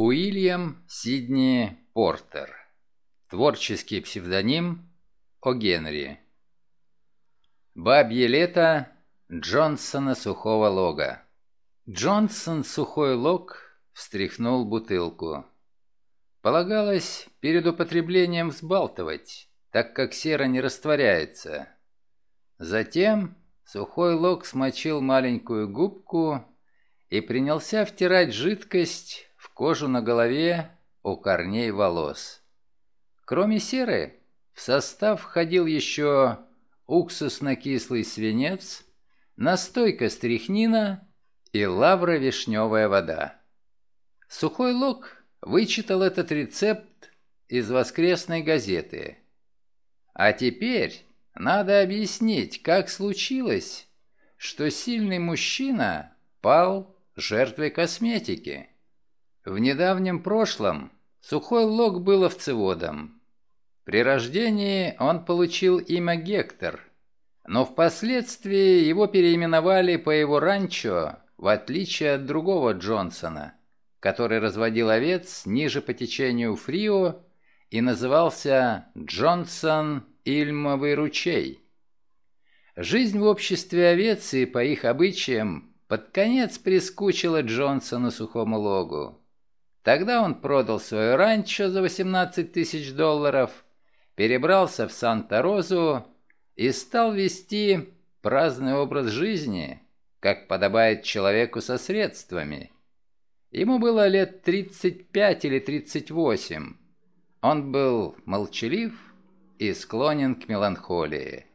Уильям Сидни Портер. Творческий псевдоним О Генри. Бабье лето Джонсона Сухого Лога. Джонсон Сухой Лог встряхнул бутылку. Полагалось перед употреблением взбалтывать, так как сера не растворяется. Затем Сухой Лог смочил маленькую губку и принялся втирать жидкость кожу на голове, у корней волос. Кроме серы, в состав входил еще уксусно-кислый свинец, настойка стрихнина и лавро-вишневая вода. Сухой Лог вычитал этот рецепт из воскресной газеты. А теперь надо объяснить, как случилось, что сильный мужчина пал жертвой косметики. В недавнем прошлом Сухой Лог был овцеводом. При рождении он получил имя Гектор, но впоследствии его переименовали по его ранчо, в отличие от другого Джонсона, который разводил овец ниже по течению Фрио и назывался Джонсон Ильмовый ручей. Жизнь в обществе овец и по их обычаям под конец прискучила Джонсону Сухому Логу. Тогда он продал свое ранчо за 18 тысяч долларов, перебрался в Санта-Розу и стал вести праздный образ жизни, как подобает человеку со средствами. Ему было лет 35 или 38. Он был молчалив и склонен к меланхолии.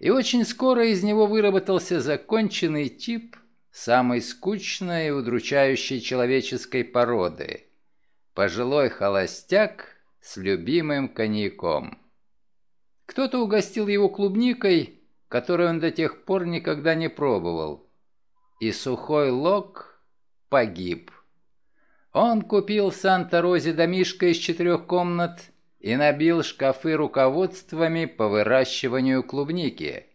И очень скоро из него выработался законченный тип – самой скучной и удручающей человеческой породы. Пожилой холостяк с любимым коньяком. Кто-то угостил его клубникой, которую он до тех пор никогда не пробовал. И сухой лог погиб. Он купил в Санта-Розе домишко из четырех комнат и набил шкафы руководствами по выращиванию клубники.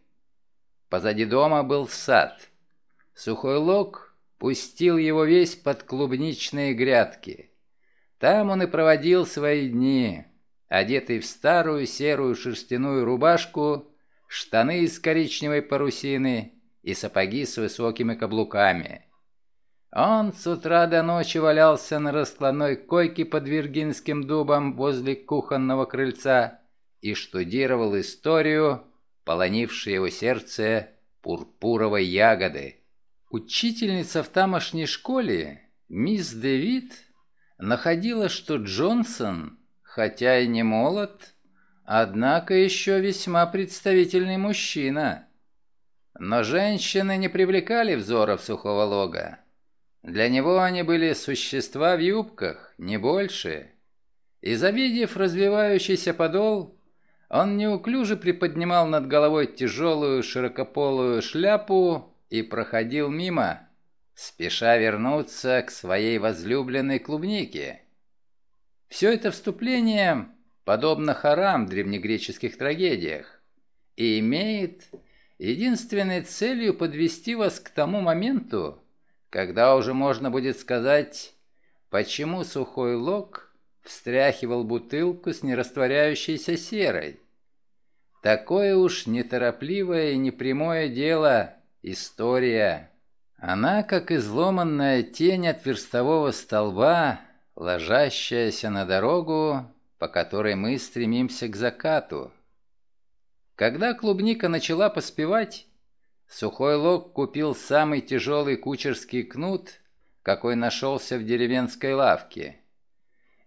Позади дома был сад – Сухой лог пустил его весь под клубничные грядки. Там он и проводил свои дни, одетый в старую серую шерстяную рубашку, штаны из коричневой парусины и сапоги с высокими каблуками. Он с утра до ночи валялся на раскладной койке под Виргинским дубом возле кухонного крыльца и штудировал историю, полонившей его сердце пурпуровой ягоды. Учительница в тамошней школе, мисс Дэвид, находила, что Джонсон, хотя и не молод, однако еще весьма представительный мужчина. Но женщины не привлекали взоров сухого лога. Для него они были существа в юбках, не больше. И завидев развивающийся подол, он неуклюже приподнимал над головой тяжелую широкополую шляпу и проходил мимо, спеша вернуться к своей возлюбленной клубнике. Все это вступление подобно хорам в древнегреческих трагедиях и имеет единственной целью подвести вас к тому моменту, когда уже можно будет сказать, почему сухой лог встряхивал бутылку с нерастворяющейся серой. Такое уж неторопливое и непрямое дело История. Она, как изломанная тень от верстового столба, ложащаяся на дорогу, по которой мы стремимся к закату. Когда клубника начала поспевать, Сухой Лог купил самый тяжелый кучерский кнут, какой нашелся в деревенской лавке.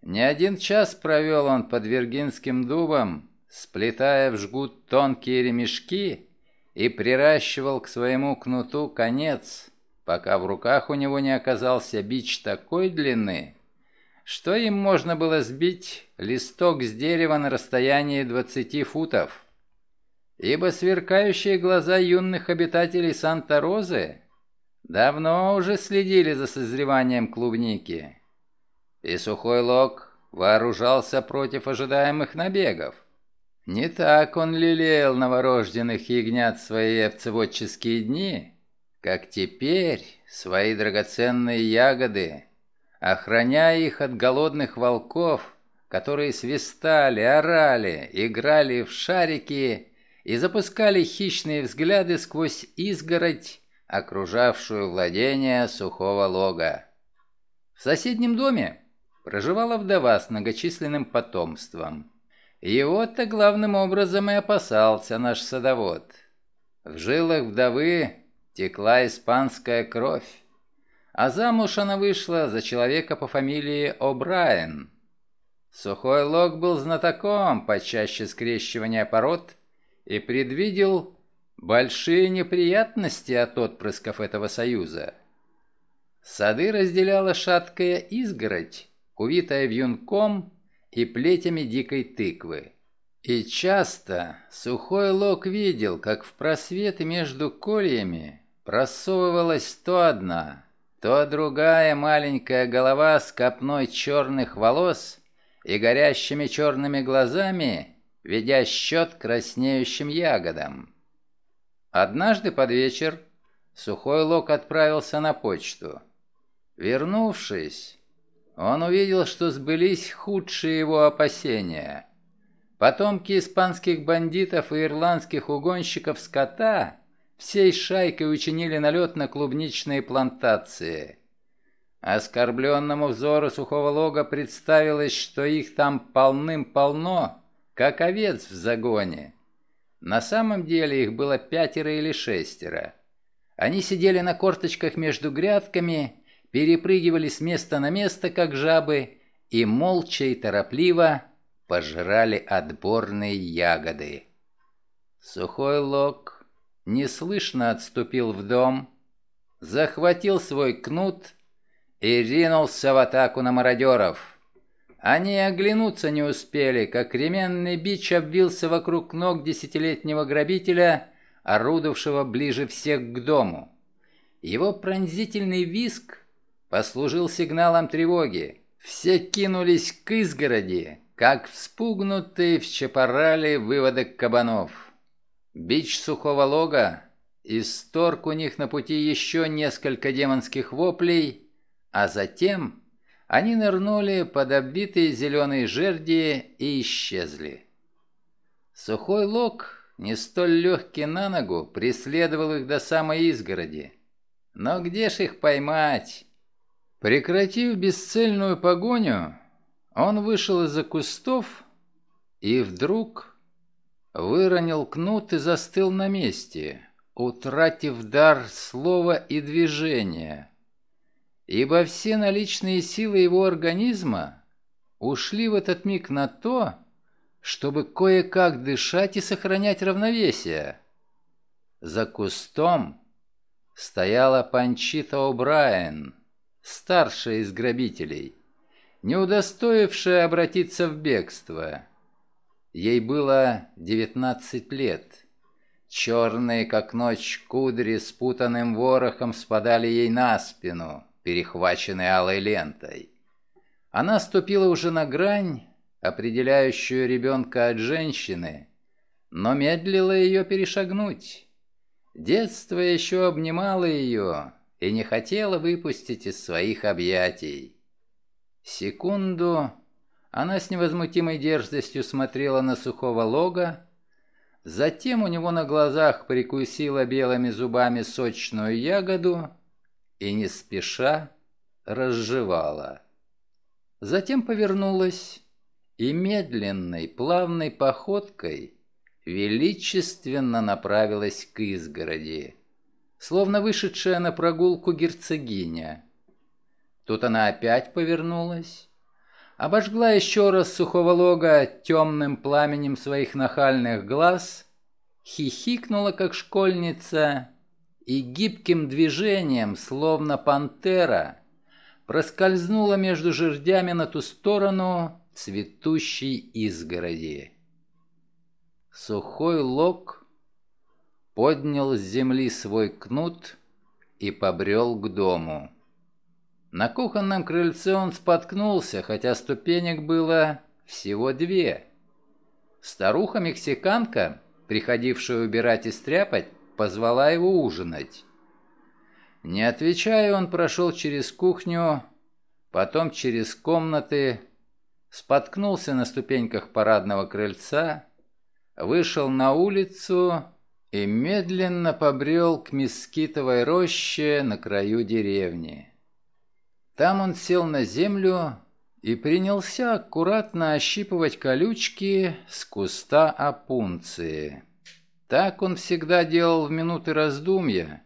Не один час провел он под Виргинским дубом, сплетая в жгут тонкие ремешки и приращивал к своему кнуту конец, пока в руках у него не оказался бич такой длины, что им можно было сбить листок с дерева на расстоянии 20 футов. Ибо сверкающие глаза юных обитателей Санта-Розы давно уже следили за созреванием клубники. И сухой лог вооружался против ожидаемых набегов. Не так он лелеял новорожденных ягнят свои овцеводческие дни, как теперь свои драгоценные ягоды, охраняя их от голодных волков, которые свистали, орали, играли в шарики и запускали хищные взгляды сквозь изгородь, окружавшую владение сухого лога. В соседнем доме проживала вдова с многочисленным потомством. Его-то главным образом и опасался наш садовод. В жилах вдовы текла испанская кровь, а замуж она вышла за человека по фамилии О'Брайен. Сухой Лог был знатоком почаще скрещивания пород и предвидел большие неприятности от отпрысков этого союза. Сады разделяла шаткая изгородь, увитая вьюнком и плетями дикой тыквы. И часто сухой лог видел, как в просветы между кольями просовывалась то одна, то другая маленькая голова с копной черных волос и горящими черными глазами, ведя счет краснеющим ягодам. Однажды под вечер сухой лог отправился на почту. Вернувшись, он увидел, что сбылись худшие его опасения. Потомки испанских бандитов и ирландских угонщиков скота всей шайкой учинили налет на клубничные плантации. Оскорбленному взору сухого лога представилось, что их там полным-полно, как овец в загоне. На самом деле их было пятеро или шестеро. Они сидели на корточках между грядками перепрыгивали с места на место, как жабы, и молча и торопливо пожрали отборные ягоды. Сухой лог неслышно отступил в дом, захватил свой кнут и ринулся в атаку на мародеров. Они оглянуться не успели, как ременный бич обвился вокруг ног десятилетнего грабителя, орудовавшего ближе всех к дому. Его пронзительный виск послужил сигналом тревоги. Все кинулись к изгороди, как вспугнутые в чапорале выводок кабанов. Бич сухого лога исторг у них на пути еще несколько демонских воплей, а затем они нырнули под обвитые зеленые жерди и исчезли. Сухой лог, не столь легкий на ногу, преследовал их до самой изгороди. Но где ж их поймать? Прекратив бесцельную погоню, он вышел из-за кустов и вдруг выронил кнут и застыл на месте, утратив дар слова и движения, ибо все наличные силы его организма ушли в этот миг на то, чтобы кое-как дышать и сохранять равновесие. За кустом стояла Панчита О'Брайен — старшая из грабителей, не удостоившая обратиться в бегство. Ей было девятнадцать лет. Черные, как ночь, кудри с путанным ворохом спадали ей на спину, перехваченные алой лентой. Она ступила уже на грань, определяющую ребенка от женщины, но медлила ее перешагнуть. Детство еще обнимало ее, и не хотела выпустить из своих объятий. Секунду она с невозмутимой дерзостью смотрела на сухого лога, затем у него на глазах прикусила белыми зубами сочную ягоду и не спеша разжевала. Затем повернулась и медленной, плавной походкой величественно направилась к изгороди словно вышедшая на прогулку герцогиня. Тут она опять повернулась, обожгла еще раз сухого лога темным пламенем своих нахальных глаз, хихикнула, как школьница, и гибким движением, словно пантера, проскользнула между жердями на ту сторону цветущей изгороди. Сухой лог — поднял с земли свой кнут и побрел к дому. На кухонном крыльце он споткнулся, хотя ступенек было всего две. Старуха-мексиканка, приходившая убирать и стряпать, позвала его ужинать. Не отвечая, он прошел через кухню, потом через комнаты, споткнулся на ступеньках парадного крыльца, вышел на улицу и медленно побрел к мескитовой роще на краю деревни. Там он сел на землю и принялся аккуратно ощипывать колючки с куста опунции. Так он всегда делал в минуты раздумья,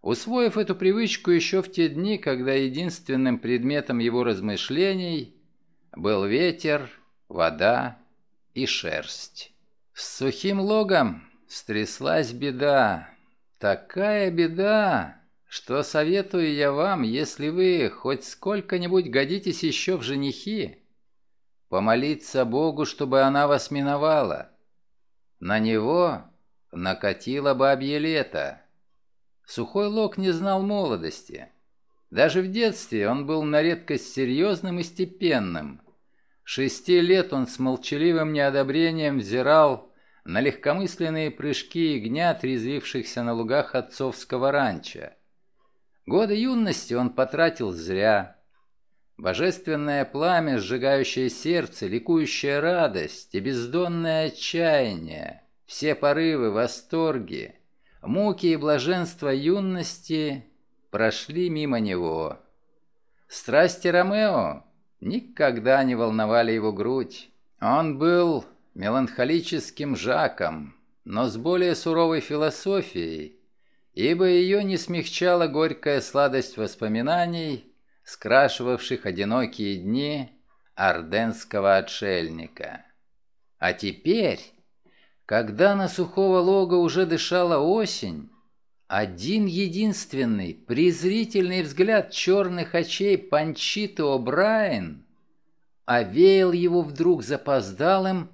усвоив эту привычку еще в те дни, когда единственным предметом его размышлений был ветер, вода и шерсть. С сухим логом стряслась беда. Такая беда, что советую я вам, если вы хоть сколько-нибудь годитесь еще в женихи, помолиться Богу, чтобы она вас миновала. На него накатило бабье лето. Сухой Лог не знал молодости. Даже в детстве он был на редкость серьезным и степенным. Шести лет он с молчаливым неодобрением взирал на легкомысленные прыжки ягнят, резвившихся на лугах отцовского ранчо. Годы юности он потратил зря. Божественное пламя, сжигающее сердце, ликующая радость и бездонное отчаяние, все порывы, восторги, муки и блаженство юности прошли мимо него. Страсти Ромео никогда не волновали его грудь. Он был меланхолическим Жаком, но с более суровой философией, ибо ее не смягчала горькая сладость воспоминаний, скрашивавших одинокие дни орденского отшельника. А теперь, когда на сухого лога уже дышала осень, один единственный презрительный взгляд черных очей Панчиты О'Брайен овеял его вдруг запоздалым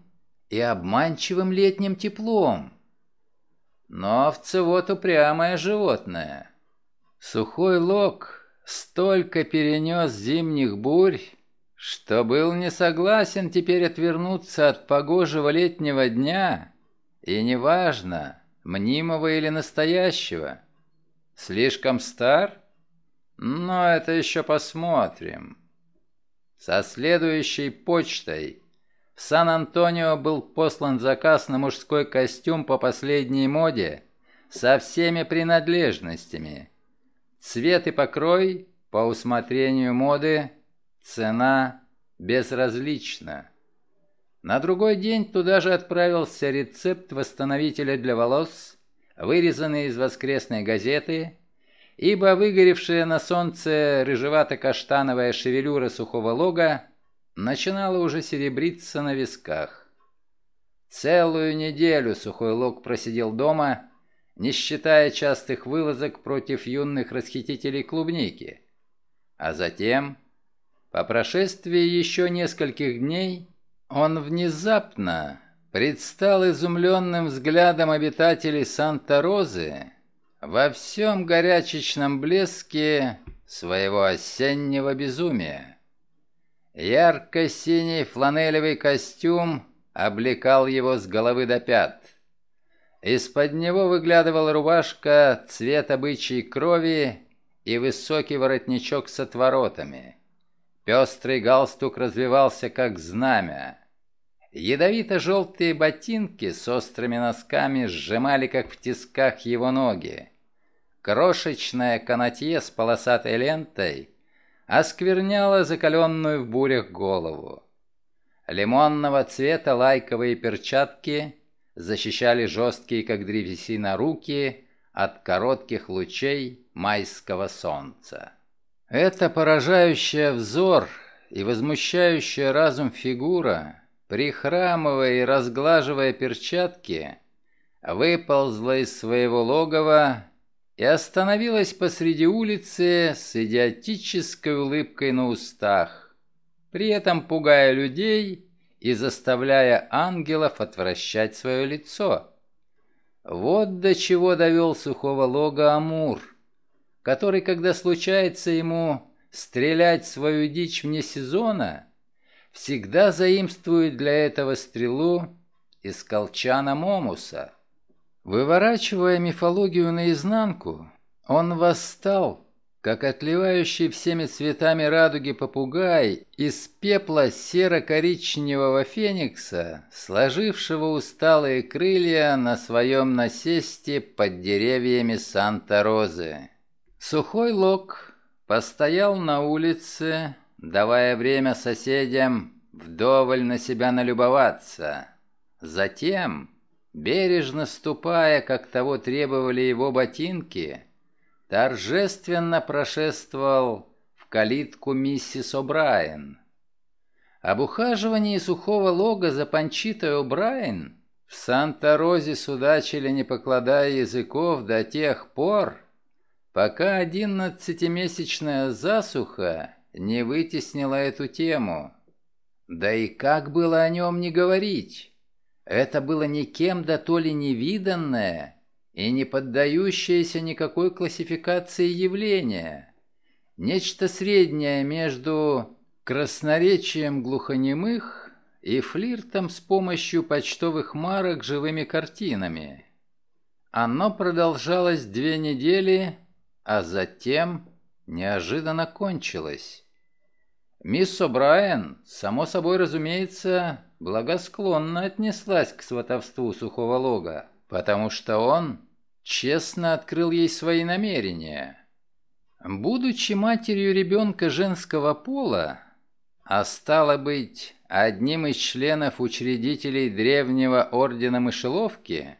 и обманчивым летним теплом. Но овцевод упрямое животное. Сухой лог столько перенес зимних бурь, что был не согласен теперь отвернуться от погожего летнего дня, и неважно, мнимого или настоящего. Слишком стар? Но это еще посмотрим. Со следующей почтой Сан-Антонио был послан заказ на мужской костюм по последней моде со всеми принадлежностями. Цвет и покрой по усмотрению моды, цена безразлична. На другой день туда же отправился рецепт восстановителя для волос, вырезанный из воскресной газеты, ибо выгоревшая на солнце рыжевато-каштановая шевелюра сухого лога начинала уже серебриться на висках. Целую неделю Сухой Лог просидел дома, не считая частых вылазок против юных расхитителей клубники. А затем, по прошествии еще нескольких дней, он внезапно предстал изумленным взглядом обитателей Санта-Розы во всем горячечном блеске своего осеннего безумия. Ярко-синий фланелевый костюм облекал его с головы до пят. Из-под него выглядывала рубашка цвета бычьей крови и высокий воротничок с отворотами. Пестрый галстук развивался, как знамя. Ядовито-желтые ботинки с острыми носками сжимали, как в тисках, его ноги. Крошечная канатье с полосатой лентой оскверняла закаленную в бурях голову. Лимонного цвета лайковые перчатки защищали жесткие, как древесина, руки от коротких лучей майского солнца. Эта поражающая взор и возмущающая разум фигура, прихрамывая и разглаживая перчатки, выползла из своего логова и остановилась посреди улицы с идиотической улыбкой на устах, при этом пугая людей и заставляя ангелов отвращать свое лицо. Вот до чего довел сухого лога Амур, который, когда случается ему стрелять свою дичь вне сезона, всегда заимствует для этого стрелу из колчана Момуса – Выворачивая мифологию наизнанку, он восстал как отливающий всеми цветами радуги попугай из пепла серо-коричневого феникса, сложившего усталые крылья на своем насесте под деревьями Санта-Розы. Сухой лог постоял на улице, давая время соседям вдоволь на себя налюбоваться. Затем, бережно ступая, как того требовали его ботинки, торжественно прошествовал в калитку миссис О'Брайен. Об ухаживании сухого лога за Панчитой О'Брайен в Санта-Розе судачили, не покладая языков, до тех пор, пока одиннадцатимесячная засуха не вытеснила эту тему. Да и как было о нем не говорить? Это было никем да то ли невиданное, и не поддающееся никакой классификации явления. Нечто среднее между красноречием глухонемых и флиртом с помощью почтовых марок живыми картинами. Оно продолжалось две недели, а затем неожиданно кончилось. Мисс О'Брайен, само собой разумеется, благосклонно отнеслась к сватовству сухого лога потому что он честно открыл ей свои намерения. Будучи матерью ребенка женского пола, а стало быть, одним из членов учредителей древнего ордена мышеловки,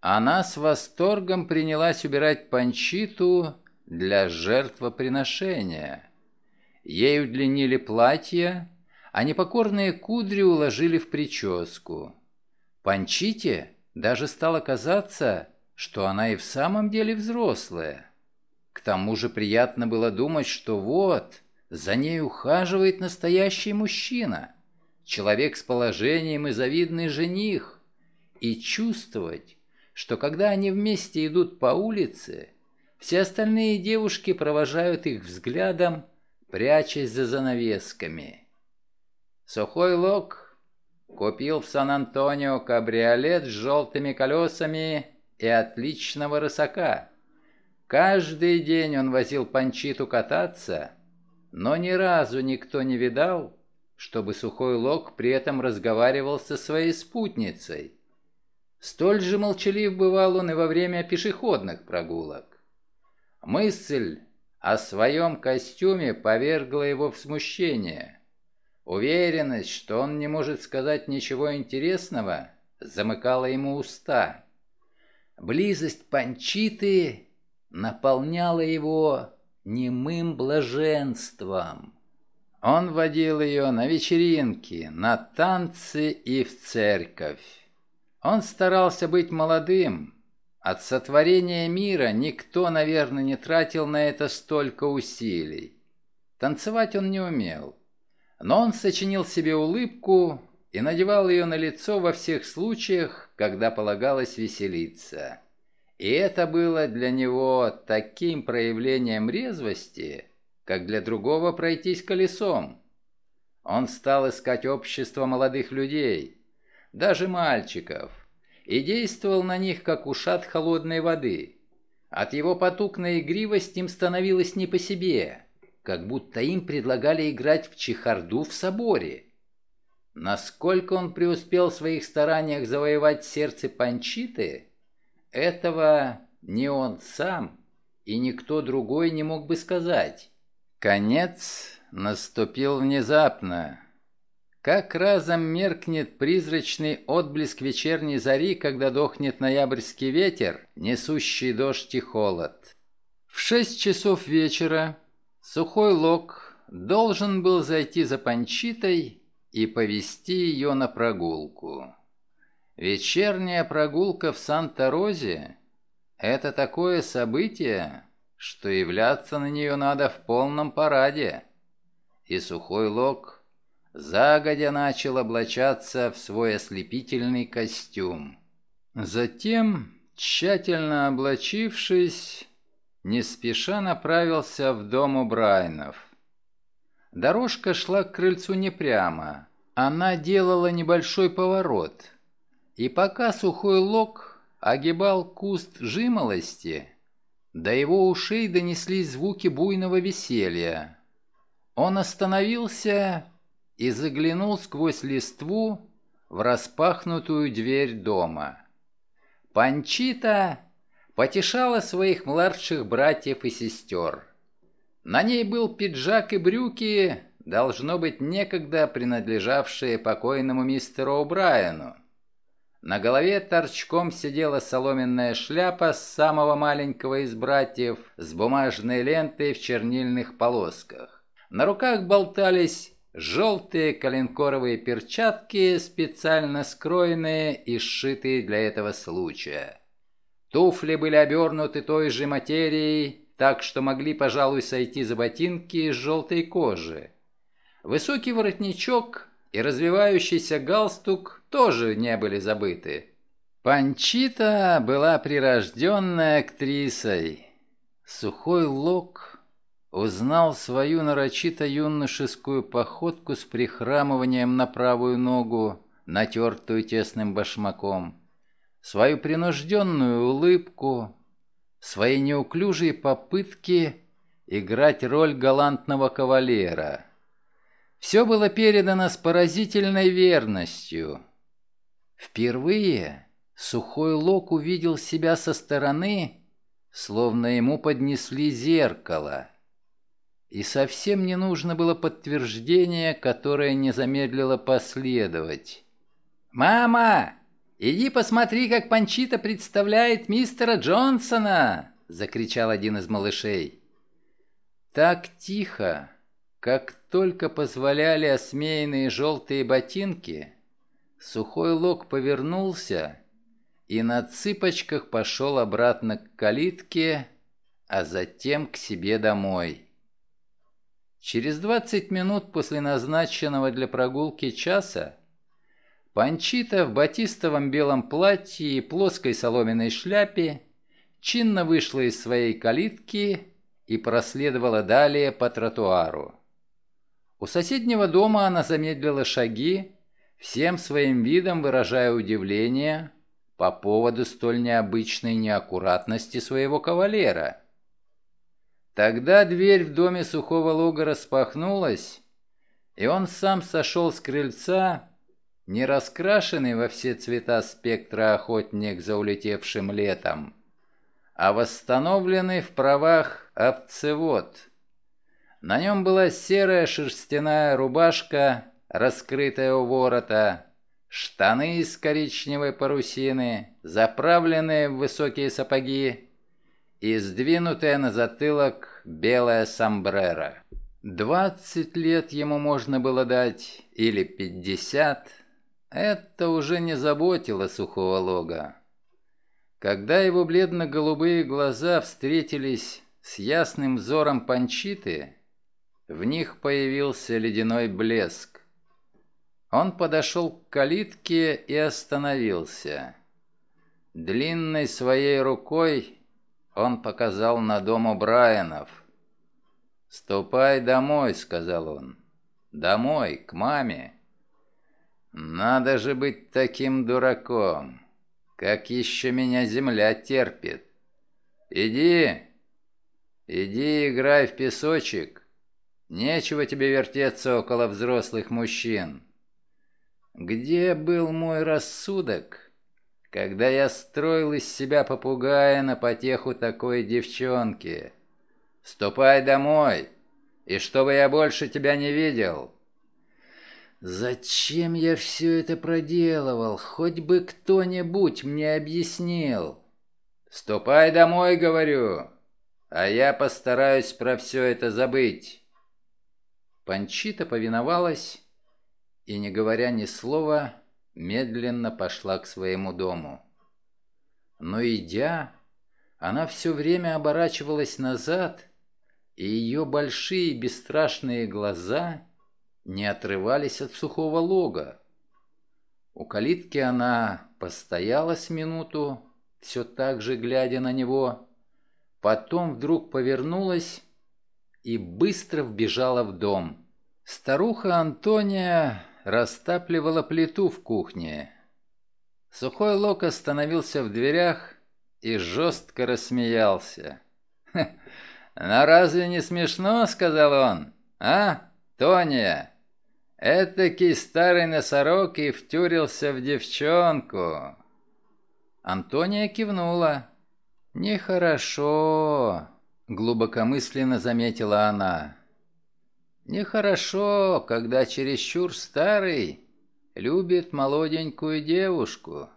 она с восторгом принялась убирать панчиту для жертвоприношения. Ей удлинили платье, а непокорные кудри уложили в прическу. Панчите даже стало казаться, что она и в самом деле взрослая. К тому же приятно было думать, что вот, за ней ухаживает настоящий мужчина, человек с положением и завидный жених, и чувствовать, что когда они вместе идут по улице, все остальные девушки провожают их взглядом, прячась за занавесками. Сухой лог Купил в Сан-Антонио кабриолет с желтыми колесами и отличного рысака. Каждый день он возил Панчиту кататься, но ни разу никто не видал, чтобы Сухой Лог при этом разговаривал со своей спутницей. Столь же молчалив бывал он и во время пешеходных прогулок. Мысль о своем костюме повергла его в смущение. Уверенность, что он не может сказать ничего интересного, замыкала ему уста. Близость Панчиты наполняла его немым блаженством. Он водил ее на вечеринки, на танцы и в церковь. Он старался быть молодым. От сотворения мира никто, наверное, не тратил на это столько усилий. Танцевать он не умел. Но он сочинил себе улыбку и надевал ее на лицо во всех случаях, когда полагалось веселиться. И это было для него таким проявлением резвости, как для другого пройтись колесом. Он стал искать общество молодых людей, даже мальчиков, и действовал на них, как ушат холодной воды. От его потукной игривости им становилось не по себе – как будто им предлагали играть в чехарду в соборе. Насколько он преуспел в своих стараниях завоевать сердце Панчиты, этого ни он сам и никто другой не мог бы сказать. Конец наступил внезапно. Как разом меркнет призрачный отблеск вечерней зари, когда дохнет ноябрьский ветер, несущий дождь и холод. В шесть часов вечера Сухой Лог должен был зайти за Панчитой и повести ее на прогулку. Вечерняя прогулка в Санта-Розе – это такое событие, что являться на нее надо в полном параде. И Сухой Лог загодя начал облачаться в свой ослепительный костюм. Затем, тщательно облачившись, не спеша направился в дом у Брайнов. Дорожка шла к крыльцу не прямо, она делала небольшой поворот. И пока сухой лог огибал куст жимолости, До его ушей донеслись звуки буйного веселья. Он остановился и заглянул сквозь листву в распахнутую дверь дома. Панчита потешала своих младших братьев и сестер. На ней был пиджак и брюки, должно быть, некогда принадлежавшие покойному мистеру О'Брайену. На голове торчком сидела соломенная шляпа с самого маленького из братьев с бумажной лентой в чернильных полосках. На руках болтались желтые коленкоровые перчатки, специально скроенные и сшитые для этого случая. Туфли были обернуты той же материей, так что могли, пожалуй, сойти за ботинки из желтой кожи. Высокий воротничок и развивающийся галстук тоже не были забыты. Панчита была прирожденной актрисой. Сухой лог узнал свою нарочито юношескую походку с прихрамыванием на правую ногу, натертую тесным башмаком, свою принужденную улыбку, свои неуклюжие попытки играть роль галантного кавалера. Все было передано с поразительной верностью. Впервые сухой лок увидел себя со стороны, словно ему поднесли зеркало — и совсем не нужно было подтверждение, которое не замедлило последовать. «Мама, иди посмотри, как Панчита представляет мистера Джонсона!» — закричал один из малышей. Так тихо, как только позволяли осмеянные желтые ботинки, сухой лог повернулся и на цыпочках пошел обратно к калитке, а затем к себе домой. Через 20 минут после назначенного для прогулки часа Панчита в батистовом белом платье и плоской соломенной шляпе чинно вышла из своей калитки и проследовала далее по тротуару. У соседнего дома она замедлила шаги, всем своим видом выражая удивление по поводу столь необычной неаккуратности своего кавалера – Тогда дверь в доме сухого лога распахнулась, и он сам сошел с крыльца, не раскрашенный во все цвета спектра охотник за улетевшим летом, а восстановленный в правах овцевод. На нем была серая шерстяная рубашка, раскрытая у ворота, штаны из коричневой парусины, заправленные в высокие сапоги, и сдвинутая на затылок белая сомбреро. Двадцать лет ему можно было дать, или пятьдесят. Это уже не заботило сухого лога. Когда его бледно-голубые глаза встретились с ясным взором Панчиты, в них появился ледяной блеск. Он подошел к калитке и остановился. Длинной своей рукой он показал на дом у Брайанов. «Ступай домой», — сказал он. «Домой, к маме». «Надо же быть таким дураком. Как еще меня земля терпит. Иди, иди играй в песочек. Нечего тебе вертеться около взрослых мужчин». Где был мой рассудок? когда я строил из себя попугая на потеху такой девчонки. Ступай домой, и чтобы я больше тебя не видел. Зачем я все это проделывал? Хоть бы кто-нибудь мне объяснил. Ступай домой, говорю, а я постараюсь про все это забыть. Панчита повиновалась и, не говоря ни слова, медленно пошла к своему дому. Но идя, она все время оборачивалась назад, и ее большие бесстрашные глаза не отрывались от сухого лога. У калитки она постояла с минуту, все так же глядя на него, потом вдруг повернулась и быстро вбежала в дом. Старуха Антония растапливала плиту в кухне. Сухой лок остановился в дверях и жестко рассмеялся. «Но разве не смешно?» — сказал он. «А, Тония, этакий старый носорог и втюрился в девчонку». Антония кивнула. «Нехорошо», — глубокомысленно заметила она. «Нехорошо, когда чересчур старый любит молоденькую девушку».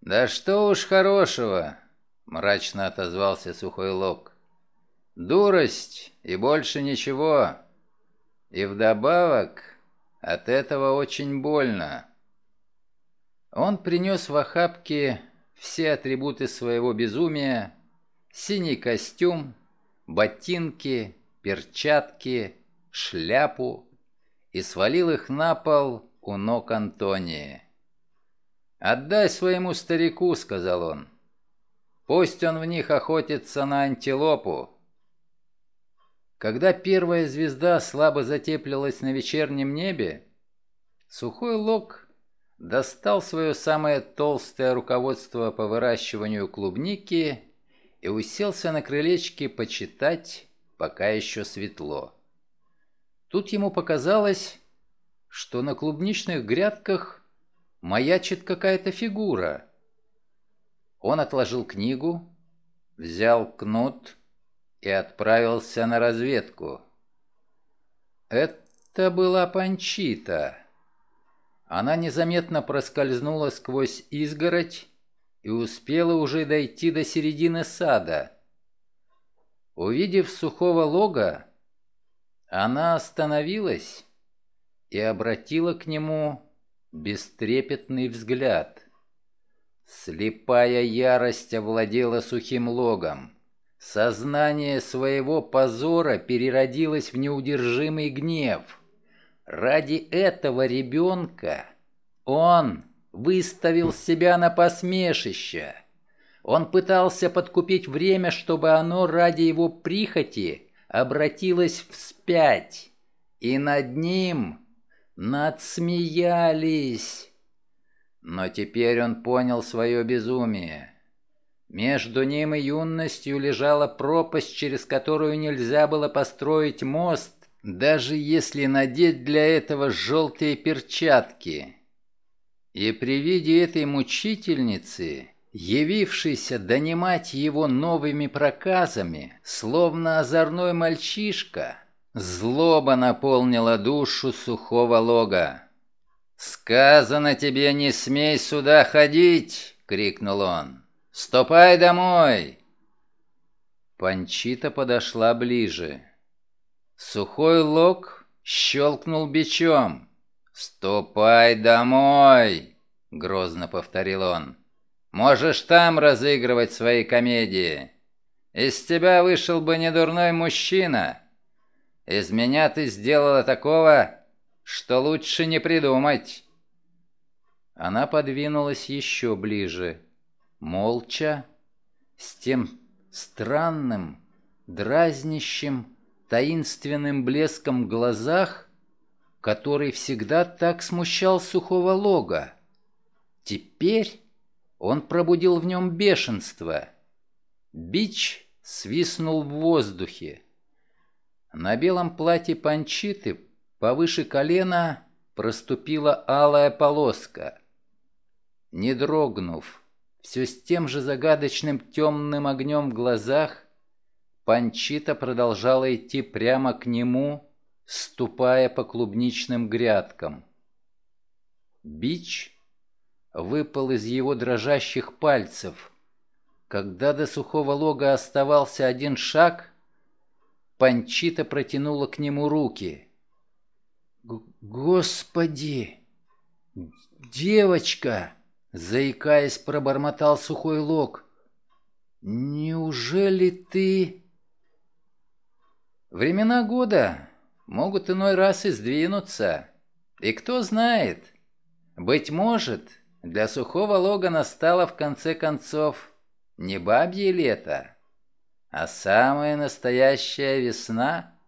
«Да что уж хорошего!» — мрачно отозвался Сухой Лог. «Дурость и больше ничего. И вдобавок от этого очень больно». Он принес в охапке все атрибуты своего безумия, синий костюм, ботинки, перчатки, шляпу и свалил их на пол у ног Антонии. «Отдай своему старику», — сказал он. «Пусть он в них охотится на антилопу». Когда первая звезда слабо затеплилась на вечернем небе, сухой лог достал свое самое толстое руководство по выращиванию клубники и уселся на крылечке почитать, пока еще светло. Тут ему показалось, что на клубничных грядках маячит какая-то фигура. Он отложил книгу, взял кнут и отправился на разведку. Это была Панчита. Она незаметно проскользнула сквозь изгородь и успела уже дойти до середины сада. Увидев сухого лога, она остановилась и обратила к нему бестрепетный взгляд. Слепая ярость овладела сухим логом. Сознание своего позора переродилось в неудержимый гнев. Ради этого ребенка он выставил себя на посмешище. Он пытался подкупить время, чтобы оно ради его прихоти обратилось вспять. И над ним надсмеялись. Но теперь он понял свое безумие. Между ним и юностью лежала пропасть, через которую нельзя было построить мост, даже если надеть для этого желтые перчатки. И при виде этой мучительницы, явившейся донимать его новыми проказами, словно озорной мальчишка, злоба наполнила душу сухого лога. «Сказано тебе, не смей сюда ходить!» — крикнул он. «Ступай домой!» Панчита подошла ближе. Сухой лог щелкнул бичом. «Ступай домой!» — грозно повторил он. «Можешь там разыгрывать свои комедии. Из тебя вышел бы недурной мужчина. Из меня ты сделала такого, что лучше не придумать». Она подвинулась еще ближе, молча, с тем странным, дразнящим, таинственным блеском в глазах, который всегда так смущал сухого лога. Теперь он пробудил в нем бешенство. Бич свистнул в воздухе. На белом платье панчиты повыше колена проступила алая полоска. Не дрогнув, все с тем же загадочным темным огнем в глазах, Панчита продолжала идти прямо к нему, ступая по клубничным грядкам. Бич выпал из его дрожащих пальцев. Когда до сухого лога оставался один шаг, Панчита протянула к нему руки. «Господи! Девочка!» Заикаясь, пробормотал сухой лог. «Неужели ты...» Времена года могут иной раз и сдвинуться. И кто знает, быть может, для сухого лога настало в конце концов не бабье лето, а самая настоящая весна.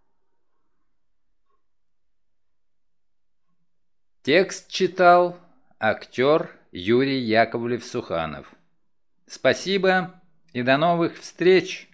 Текст читал актер Юрий Яковлев-Суханов. Спасибо и до новых встреч!